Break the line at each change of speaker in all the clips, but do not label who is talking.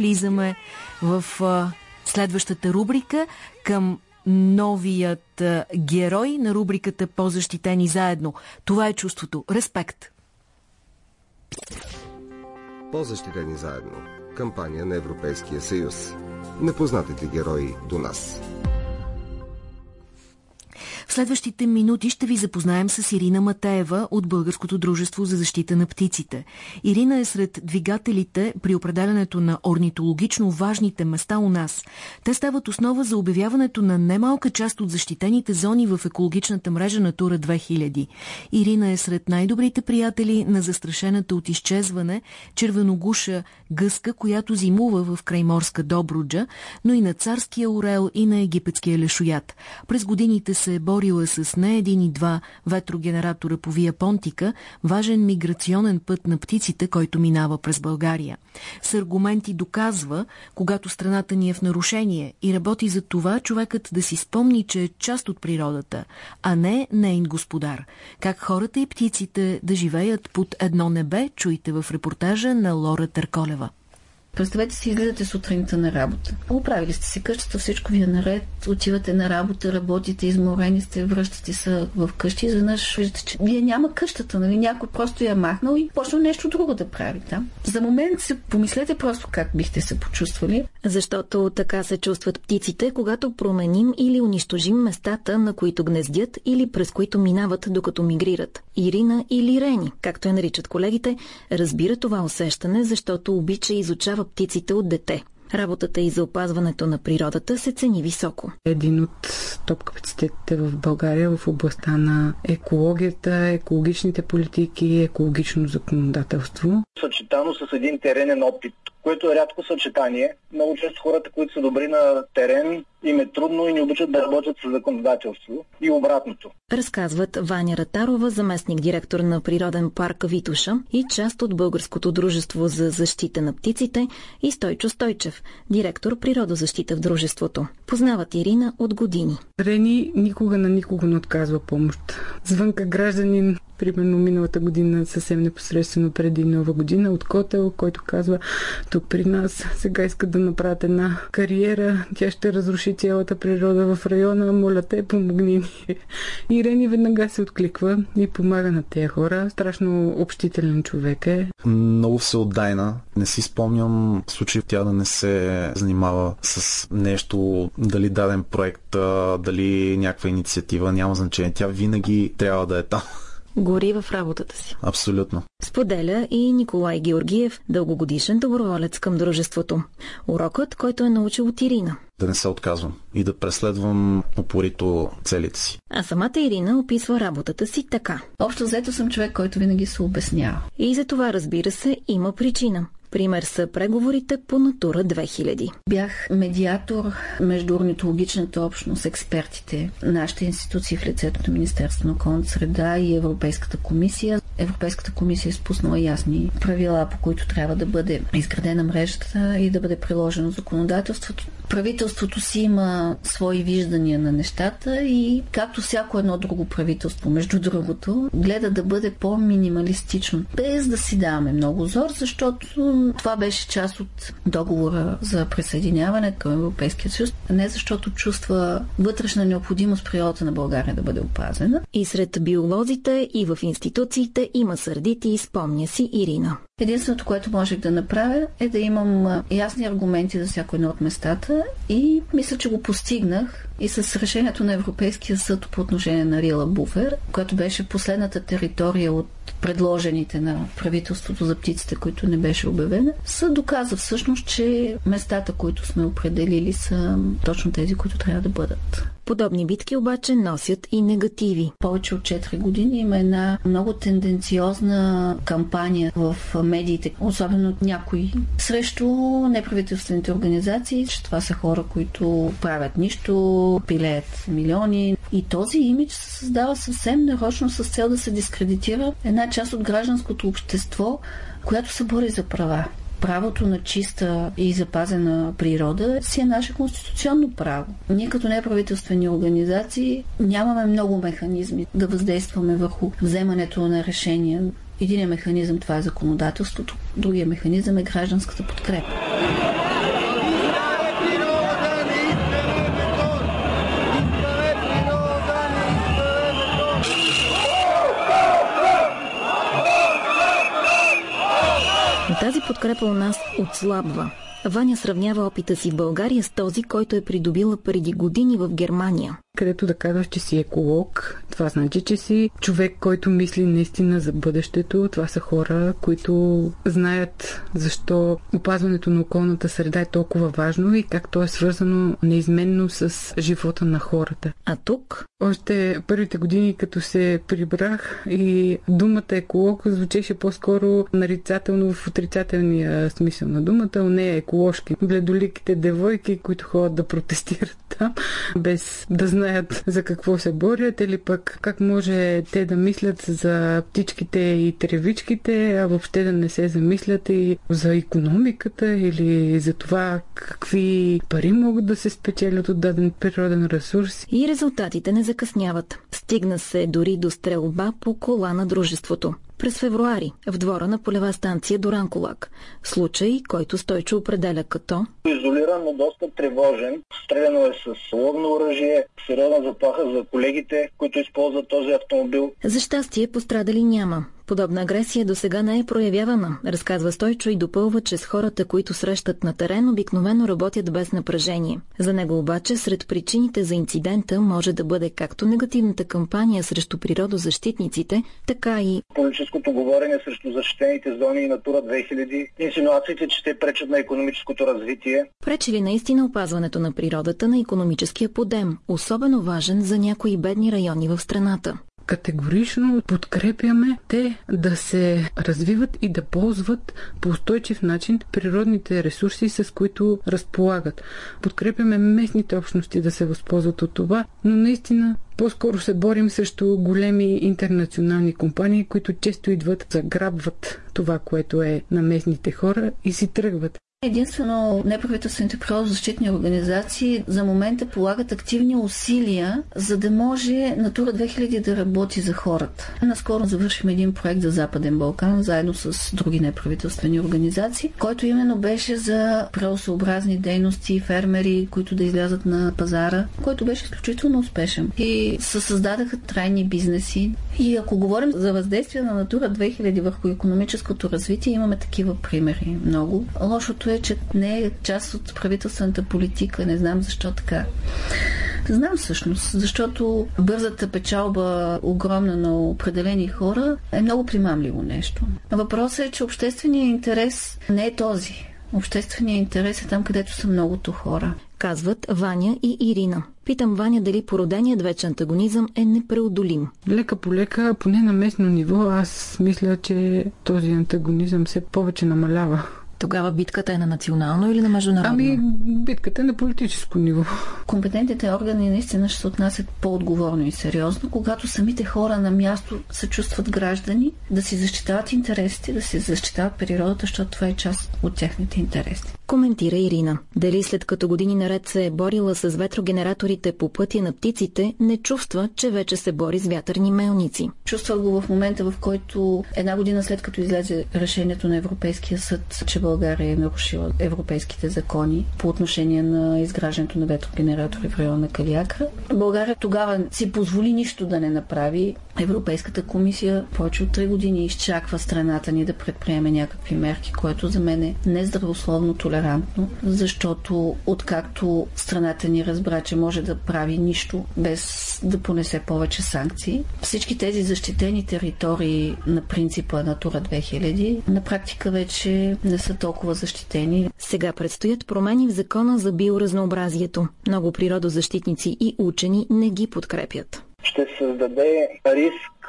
влизаме в а, следващата рубрика към новият а, герой на рубриката По-защитени заедно. Това е чувството. Респект.
По-защитени заедно. Кампания на Европейския съюз. Непознатите герои до нас.
В следващите минути ще ви запознаем с Ирина Матеева от Българското дружество за защита на птиците. Ирина е сред двигателите при определенето на орнитологично важните места у нас. Те стават основа за обявяването на немалка част от защитените зони в екологичната мрежа на Тура 2000. Ирина е сред най-добрите приятели на застрашената от изчезване червеногуша гъска, която зимува в крайморска Добруджа, но и на царския орел и на египетския лешоят. През годините се е борила с не един и два ветрогенератора по Вия Понтика, важен миграционен път на птиците, който минава през България. С аргументи доказва, когато страната ни е в нарушение и работи за това човекът да си спомни, че е част от природата, а не нейн господар. Как хората и птиците да живеят под едно небе, чуйте в репортажа на Лора Търколева.
Представете си, излизате сутринта на работа. Оправили сте си къщата, всичко ви е наред, отивате на работа, работите, изморени сте, връщате се в къщи изведнъж виждате, че вие няма къщата, нали? Някой просто я махнал и почна нещо друго да прави там. За момент се помислете просто как бихте се почувствали.
Защото така се чувстват птиците, когато променим или унищожим местата, на които гнездят или през които минават докато мигрират. Ирина или Рени, както я наричат колегите, разбира това усещане, защото обича изучава птиците от дете. Работата и за опазването на природата се цени високо.
Един от топ капацитетите в България в областта на екологията, екологичните политики, екологично законодателство.
Съчетано с един теренен опит, което е рядко съчетание. Много често хората, които са добри на терен, им е трудно и не обичат да работят с законодателство и обратното.
Разказват Ваня Ратарова, заместник директор на Природен парк Витуша и част от Българското дружество за защита на птиците и Стойчо Стойчев, директор природозащита в дружеството. Познават Ирина от години.
Рени никога на никого не отказва помощ. Звънка гражданин примерно миналата година, съвсем непосредствено преди нова година, от Котел, който казва тук при нас сега искат да направят една кариера, тя ще разруши цялата природа в района, моля те, помогни ни. И Рени веднага се откликва и помага на тези хора. Страшно общителен човек е.
Много всеотдайна. Не си спомням случай тя да не се занимава с нещо, дали даден проект, дали някаква инициатива, няма значение. Тя винаги трябва да е там
гори в работата си.
Абсолютно.
Споделя и Николай Георгиев, дългогодишен доброволец към дружеството. Урокът, който е научил от Ирина.
Да не се отказвам и да преследвам упорито целите си.
А самата Ирина описва работата си така.
Общо взето съм човек, който винаги се обяснява.
И за това, разбира се, има причина. Пример са преговорите по Натура 2000.
Бях медиатор между орнитологичната общност, експертите, нашите институции в лицето на Министерство на околната среда и Европейската комисия. Европейската комисия е спуснала ясни правила, по които трябва да бъде изградена мрежата и да бъде приложено законодателството. Правителството си има свои виждания на нещата и както всяко едно друго правителство, между другото, гледа да бъде по-минималистично, без да си даваме много зор, защото това беше част от договора за присъединяване към Европейския съюз, не защото чувства вътрешна необходимост природата на България да бъде опазена.
И сред биолозите и в институциите има сърдити и спомня си Ирина.
Единственото, което можех да направя е да имам ясни аргументи за всяко едно от местата и мисля, че го постигнах и с решението на Европейския съд по отношение на Рила Буфер, която беше последната територия от предложените на правителството за птиците, които не беше обявена, са доказа всъщност, че местата, които сме определили, са точно тези, които трябва да бъдат.
Подобни битки обаче носят и негативи.
Повече от 4 години има една много тенденциозна кампания в медиите, особено от някои, срещу неправителствените организации, че това са хора, които правят нищо, пилеят милиони. И този имидж се създава съвсем нарочно с цел да се дискредитира една част от гражданското общество, която се бори за права правото на чиста и запазена природа си е наше конституционно право. Ние като неправителствени организации нямаме много механизми да въздействаме върху вземането на решения. Единият механизъм това е законодателството, другия механизъм е гражданската подкрепа.
Подкрепа у нас отслабва. Ваня сравнява опита си в България с този, който е придобила преди години в Германия
където да казваш, че си еколог. Това значи, че си човек, който мисли наистина за бъдещето. Това са хора, които знаят защо опазването на околната среда е толкова важно и как то е свързано неизменно с живота на хората.
А тук?
Още първите години, като се прибрах и думата еколог звучеше по-скоро нарицателно в отрицателния смисъл на думата, не е еколожки. Бледоликите девойки, които ходят да протестират там, без да знаят знаят за какво се борят или пък как може те да мислят за птичките и тревичките, а въобще да не се замислят и за економиката или за това какви пари могат да се спечелят от даден природен ресурс.
И резултатите не закъсняват. Стигна се дори до стрелба по кола на дружеството през февруари в двора на полева станция Доранколак. Случай, който Стойчо определя като
изолиран, но доста тревожен. Стреляно е с ловно оръжие, сериозна заплаха за колегите, които използват този автомобил.
За щастие пострадали няма. Подобна агресия до сега не е проявявана, разказва Стойчо и допълва, че с хората, които срещат на терен, обикновено работят без напрежение. За него обаче сред причините за инцидента може да бъде както негативната кампания срещу природозащитниците, така и
политическото говорене срещу защитените зони и Натура 2000, инсинуациите, че те пречат на економическото развитие.
Пречи ли наистина опазването на природата на економическия подем, особено важен за някои бедни райони в страната?
Категорично подкрепяме те да се развиват и да ползват по устойчив начин природните ресурси, с които разполагат. Подкрепяме местните общности да се възползват от това, но наистина по-скоро се борим срещу големи интернационални компании, които често идват, заграбват това, което е на местните хора и си тръгват.
Единствено неправителствените природозащитни организации за момента полагат активни усилия, за да може Натура 2000 да работи за хората. Наскоро завършихме един проект за Западен Балкан, заедно с други неправителствени организации, който именно беше за правосообразни дейности, фермери, които да излязат на пазара, който беше изключително успешен. И се създадаха трайни бизнеси. И ако говорим за въздействие на Натура 2000 върху економическото развитие, имаме такива примери много. Лошото е, че не е част от правителствената политика. Не знам защо така. Знам всъщност, защото бързата печалба, огромна на определени хора, е много примамливо нещо. Въпросът е, че общественият интерес не е този. Общественият интерес е там, където са многото хора.
Казват Ваня и Ирина. Питам Ваня дали породеният вече антагонизъм е непреодолим.
Лека по лека, поне на местно ниво, аз мисля, че този антагонизъм се повече намалява.
Тогава битката е на национално или на международно?
Ами, битката е на политическо ниво.
Компетентните органи наистина ще се отнасят по-отговорно и сериозно, когато самите хора на място се чувстват граждани, да си защитават интересите, да си защитават природата, защото това е част от техните интереси.
Коментира Ирина. Дали след като години наред се е борила с ветрогенераторите по пътя на птиците, не чувства, че вече се бори с вятърни мелници.
Чувствах го в момента, в който една година след като излезе решението на Европейския съд, че България е нарушила европейските закони по отношение на изграждането на ветрогенератори в района на Калиакра. България тогава си позволи нищо да не направи. Европейската комисия повече от 3 години изчаква страната ни да предприеме някакви мерки, което за мен е нездравословно толерантно, защото откакто страната ни разбра, че може да прави нищо без да понесе повече санкции, всички тези защитени територии на принципа Натура 2000 на практика вече не са толкова защитени.
Сега предстоят промени в закона за биоразнообразието. Много природозащитници и учени не ги подкрепят
ще създаде риск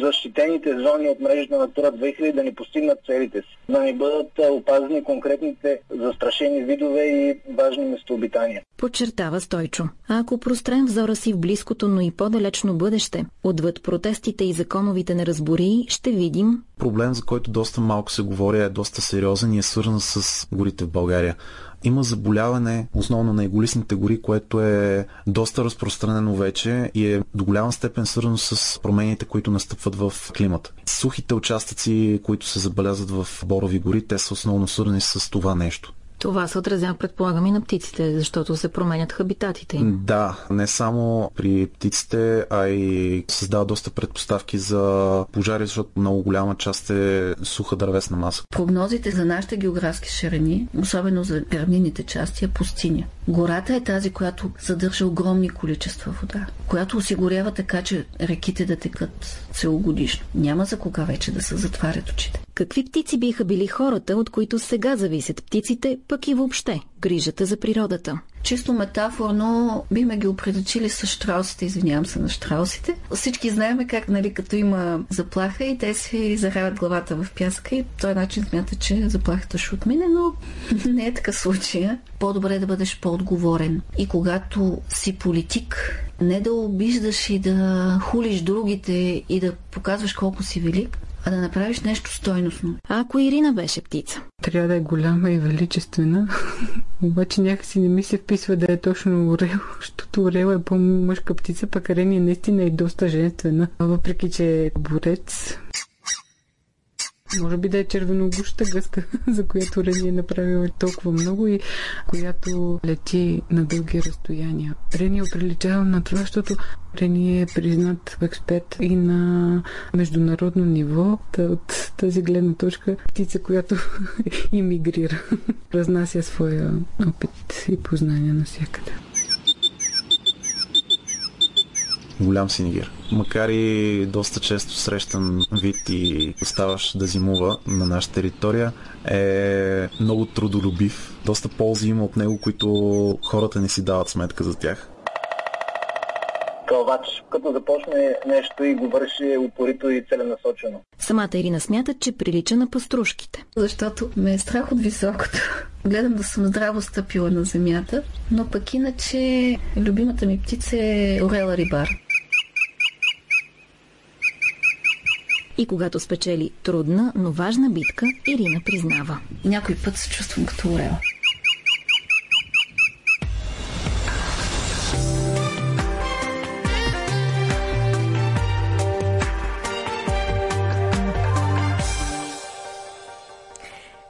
защитените зони от мрежата на Тура 2000 да не постигнат целите си, да не бъдат опазени конкретните застрашени видове и важни местообитания.
Подчертава Стойчо. А ако прострем взора си в близкото, но и по-далечно бъдеще, отвъд протестите и законовите неразбории, ще видим...
Проблем, за който доста малко се говори, е доста сериозен и е свързан с горите в България има заболяване, основно на еголисните гори, което е доста разпространено вече и е до голяма степен свързано с промените, които настъпват в климата. Сухите участъци, които се забелязват в борови гори, те са основно свързани с това нещо.
Това се отразява, предполагам, и на птиците, защото се променят хабитатите им.
Да, не само при птиците, а и създава доста предпоставки за пожари, защото много голяма част е суха дървесна маса.
Прогнозите за нашите географски ширини, особено за равнинните части, е пустиня. Гората е тази, която съдържа огромни количества вода, която осигурява така, че реките да текат целогодишно. Няма за кога вече да се затварят очите.
Какви птици биха били хората, от които сега зависят птиците, пък и въобще грижата за природата?
Чисто метафорно бихме ги определили с штраусите, извинявам се на штраусите. Всички знаеме как, нали, като има заплаха и те си заравят главата в пяска и по този начин смята, че заплахата ще отмине, но не е такъв случай. По-добре е да бъдеш по-отговорен. И когато си политик, не да обиждаш и да хулиш другите и да показваш колко си велик, а да направиш нещо стойностно.
А ако Ирина беше птица?
Трябва да е голяма и величествена. Обаче някакси не ми се вписва да е точно орел, защото орел е по-мъжка птица, пък Рени наистина е доста женствена. Въпреки, че е борец, може би да е червеногушата гъска, за която Рени е направила толкова много и която лети на дълги разстояния. Рени е приличава на това, защото Рени е признат експерт и на международно ниво. От тази гледна точка птица, която иммигрира, разнася своя опит и познания навсякъде
голям синигир. Макар и доста често срещан вид и оставаш да зимува на нашата територия, е много трудолюбив. Доста ползи има от него, които хората не си дават сметка за тях
кълвач, като започне нещо и го върши упорито и целенасочено.
Самата Ирина смята, че прилича на паструшките.
Защото ме е страх от високото. Гледам да съм здраво стъпила на земята, но пък иначе любимата ми птица е орела рибар.
И когато спечели трудна, но важна битка, Ирина признава.
Някой път се чувствам като орел.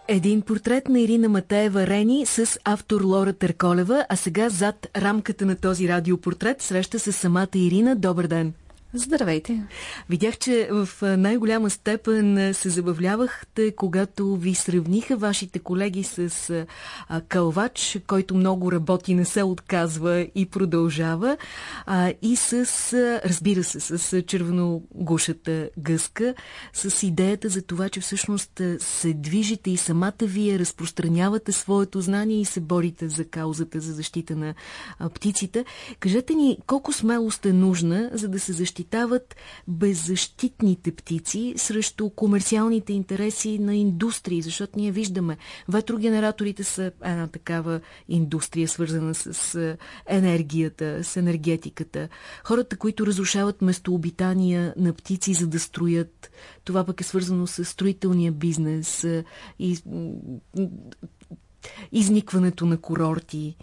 Един портрет на Ирина Матеева Рени с автор Лора Търколева, а сега зад рамката на този радиопортрет среща с самата Ирина. Добър ден!
Здравейте!
Видях, че в най-голяма степен се забавлявахте, когато ви сравниха вашите колеги с Калвач, който много работи, не се отказва и продължава, и с, разбира се, с червеногушата гъска, с идеята за това, че всъщност се движите и самата вие разпространявате своето знание и се борите за каузата за защита на птиците. Кажете ни, колко смелост е нужна, за да се защити защитават беззащитните птици срещу комерциалните интереси на индустрии, защото ние виждаме, ветрогенераторите са една такава индустрия, свързана с енергията, с енергетиката. Хората, които разрушават местообитания на птици, за да строят, това пък е свързано с строителния бизнес и изникването на курорти.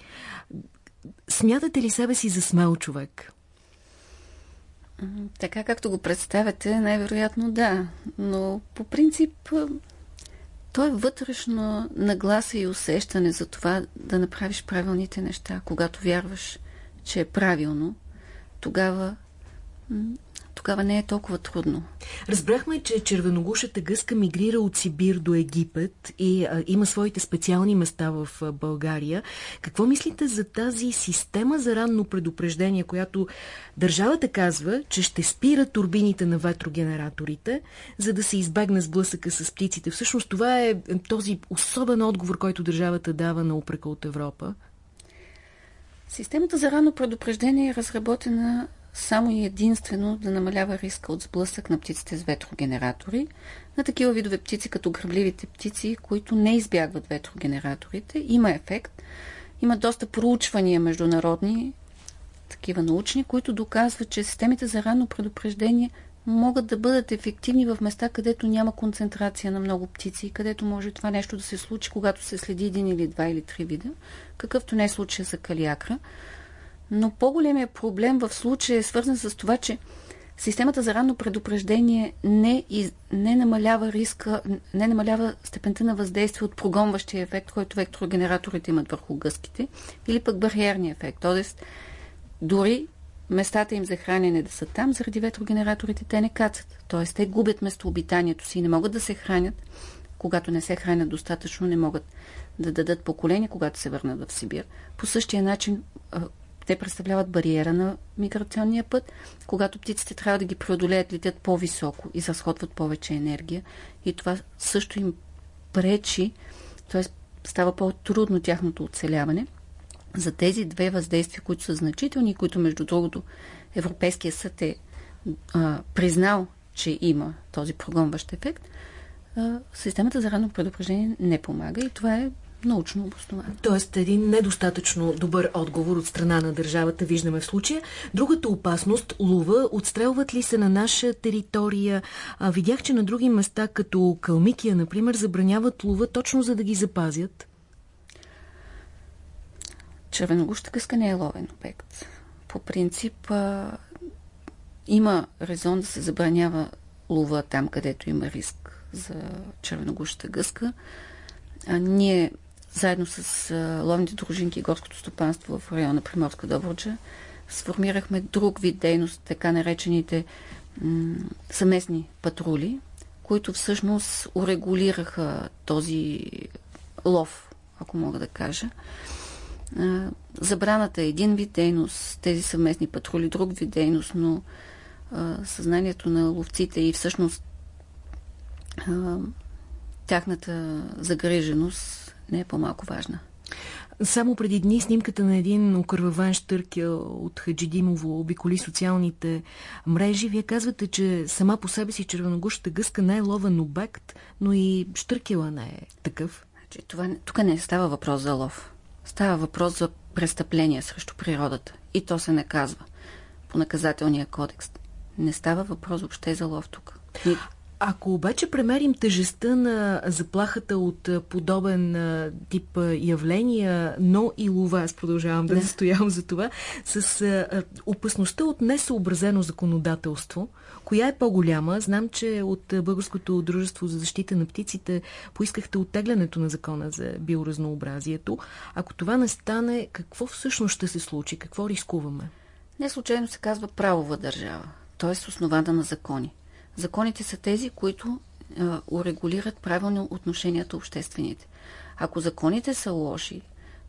Смятате ли себе си за смел човек?
Така както го представяте, най-вероятно да. Но по принцип то е вътрешно нагласа и усещане за това да направиш правилните неща. Когато вярваш, че е правилно, тогава тогава не е толкова трудно.
Разбрахме, че червеногушата гъска мигрира от Сибир до Египет и а, има своите специални места в а, България. Какво мислите за тази система за ранно предупреждение, която държавата казва, че ще спира турбините на ветрогенераторите, за да се избегне сблъсъка с птиците? Всъщност това е този особен отговор, който държавата дава на упрека от Европа.
Системата за ранно предупреждение е разработена само и единствено да намалява риска от сблъсък на птиците с ветрогенератори, на такива видове птици, като гръбливите птици, които не избягват ветрогенераторите. Има ефект. Има доста проучвания международни, такива научни, които доказват, че системите за ранно предупреждение могат да бъдат ефективни в места, където няма концентрация на много птици, където може това нещо да се случи, когато се следи един или два или три вида, какъвто не е случая за калиакра. Но по-големият проблем в случая е свързан с това, че Системата за ранно предупреждение не, из, не намалява риска, не намалява степента на въздействие от прогонващия ефект, който векторогенераторите имат върху гъските, или пък бариерния ефект. Тоест, дори местата им за хранене да са там, заради ветрогенераторите те не кацат. Тоест, те губят местообитанието си и не могат да се хранят. Когато не се хранят достатъчно, не могат да дадат поколение, когато се върнат в Сибир. По същия начин те представляват бариера на миграционния път. Когато птиците трябва да ги преодолеят, летят по-високо и разходват повече енергия. И това също им пречи, т.е. става по-трудно тяхното оцеляване. За тези две въздействия, които са значителни, които между другото Европейския съд е а, признал, че има този прогонващ ефект, а, системата за ранно предупреждение не помага и това е научно обосновано.
Тоест един недостатъчно добър отговор от страна на държавата виждаме в случая. Другата опасност, лува, отстрелват ли се на наша територия? А, видях, че на други места, като Калмикия, например, забраняват лова точно за да ги запазят.
Червеногуща къска не е ловен обект. По принцип а, има резон да се забранява лова там, където има риск за червеногущата гъска. А, ние заедно с ловните дружинки и горското стопанство в района Приморска Добруджа, сформирахме друг вид дейност, така наречените съместни патрули, които всъщност урегулираха този лов, ако мога да кажа. Забраната е един вид дейност, тези съвместни патрули друг вид дейност, но съзнанието на ловците и всъщност тяхната загреженост не е по-малко важна.
Само преди дни снимката на един окърваван штъркел от Хаджидимово обиколи социалните мрежи. Вие казвате, че сама по себе си червеногушата гъска не е ловен обект, но и штъркела не е такъв.
Значи, това, тук не става въпрос за лов. Става въпрос за престъпление срещу природата. И то се наказва по наказателния кодекс. Не става въпрос въобще за лов тук.
Ако обаче премерим тежестта на заплахата от подобен тип явления, но и лова, аз продължавам да настоявам за това, с опасността от несъобразено законодателство, коя е по-голяма? Знам, че от Българското дружество за защита на птиците поискахте оттеглянето на закона за биоразнообразието. Ако това не стане, какво всъщност ще се случи? Какво рискуваме?
Не случайно се казва правова държава, т.е. основана на закони. Законите са тези, които а, урегулират правилно отношенията обществените. Ако законите са лоши,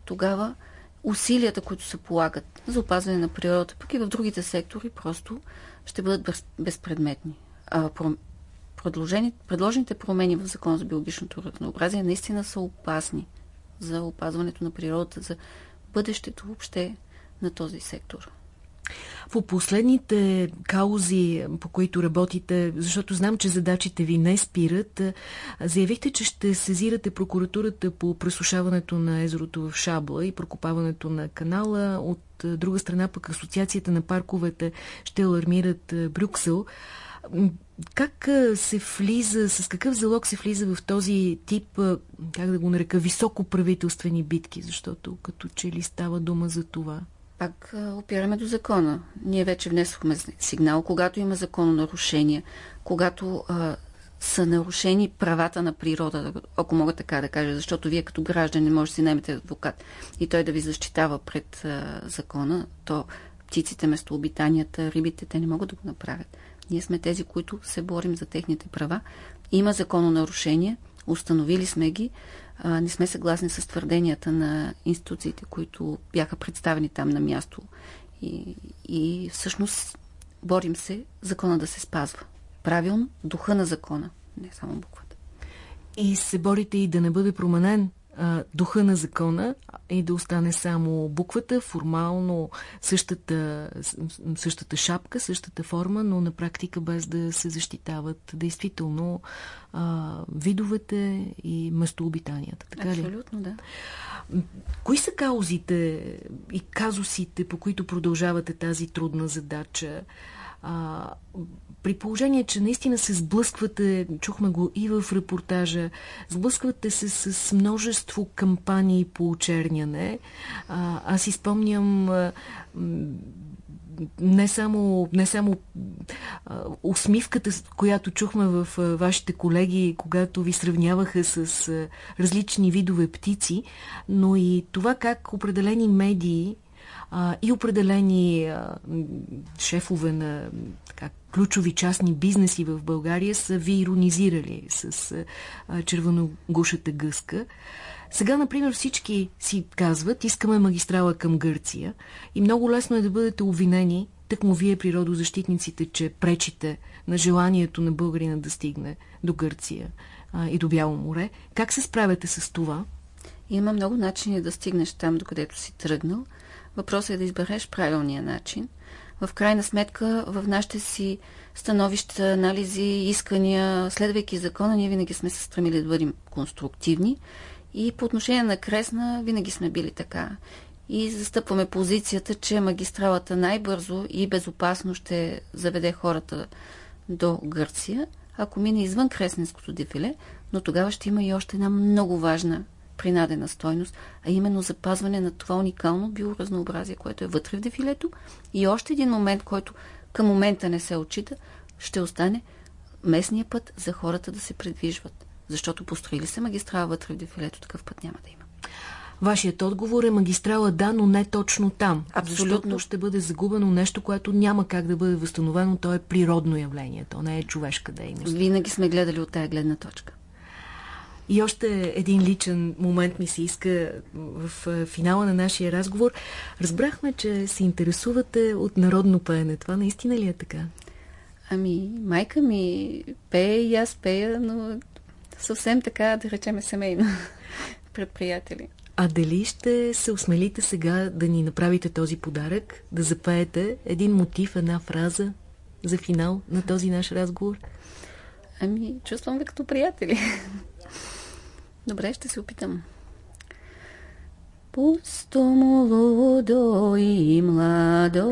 тогава усилията, които се полагат за опазване на природата, пък и в другите сектори, просто ще бъдат без, безпредметни. А, предложените промени в Закона за биологичното разнообразие наистина са опасни за опазването на природата, за бъдещето въобще на този сектор.
По последните каузи, по които работите, защото знам, че задачите ви не спират, заявихте, че ще сезирате прокуратурата по пресушаването на езерото в Шабла и прокопаването на канала. От друга страна пък Асоциацията на парковете ще алармират Брюксел. Как се влиза, с какъв залог се влиза в този тип, как да го нарека, високо правителствени битки? Защото като че ли става дума за това?
Пак опираме до закона. Ние вече внесохме сигнал, когато има закононарушения, когато а, са нарушени правата на природа, ако мога така да кажа, защото вие като граждани може да си наймете адвокат и той да ви защитава пред а, закона, то птиците, местообитанията, рибите, те не могат да го направят. Ние сме тези, които се борим за техните права. Има закононарушения, установили сме ги, а, не сме съгласни с твърденията на институциите, които бяха представени там на място. И, и всъщност борим се закона да се спазва. Правилно, духа на закона, не само буквата.
И се борите и да не бъде променен а, духа на закона и да остане само буквата, формално същата, същата шапка, същата форма, но на практика без да се защитават действително а, видовете и местообитанията.
Така Абсолютно,
ли?
да.
Кои са каузите и казусите, по които продължавате тази трудна задача? А, при положение, че наистина се сблъсквате, чухме го и в репортажа, сблъсквате се с множество кампании по очерняне. А, аз изпомням не само, не само а, усмивката, която чухме в а, вашите колеги, когато ви сравняваха с а, различни видове птици, но и това как определени медии а, и определени а, шефове на така, ключови частни бизнеси в България са ви иронизирали с а, червоногушата гъска. Сега, например, всички си казват, искаме магистрала към Гърция и много лесно е да бъдете обвинени, му вие природозащитниците, че пречите на желанието на българина да стигне до Гърция а, и до Бяло море. Как се справяте с това?
Има много начини да стигнеш там, докъдето си тръгнал. Въпросът е да избереш правилния начин. В крайна сметка, в нашите си становища, анализи, искания, следвайки закона, ние винаги сме се стремили да бъдем конструктивни и по отношение на Кресна винаги сме били така. И застъпваме позицията, че магистралата най-бързо и безопасно ще заведе хората до Гърция, ако мине извън Кресненското дефиле, но тогава ще има и още една много важна принадена стойност, а именно запазване на това уникално биоразнообразие, което е вътре в дефилето. И още един момент, който към момента не се отчита, ще остане местния път за хората да се предвижват. Защото построили се магистрала вътре в дефилето, такъв път няма да има.
Вашият отговор е магистрала да, но не точно там. Абсолютно. Защото ще бъде загубено нещо, което няма как да бъде възстановено. То е природно явление, то не е човешка дейност.
Винаги сме гледали от тая гледна точка.
И още един личен момент ми се иска в финала на нашия разговор. Разбрахме, че се интересувате от народно пеене. Това наистина ли е така?
Ами, майка ми пее и аз пея, но съвсем така, да речеме, семейно пред приятели.
А дали ще се осмелите сега да ни направите този подарък, да запеете един мотив, една фраза за финал на този наш разговор?
Ами, чувствам ви като приятели. Добре, ще се опитам. Пусто молодо и младо,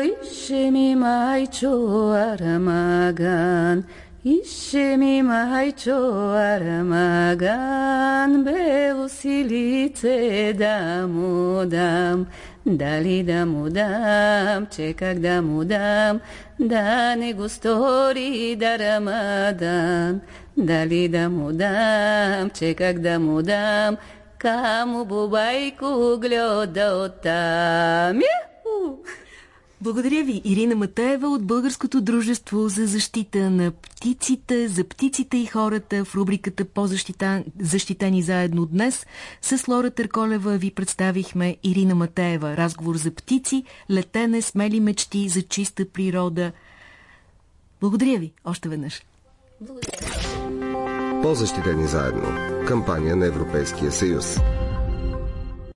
ише ми майчо арамаган, ише ми майчо арамаган, бело си лице да му дам, дали да му дам, че как да му дам, да не го стори да рамадан, дали да му дам, че как да му дам, камо бубайко гледа оттам.
Благодаря ви, Ирина Матаева от Българското дружество за защита на птиците, за птиците и хората в рубриката по-защитени заедно днес. С Лора Търколева ви представихме Ирина Матаева. Разговор за птици, летене, смели мечти за чиста природа. Благодаря ви още веднъж.
Благодаря.
По-защитени заедно. Кампания на Европейския съюз.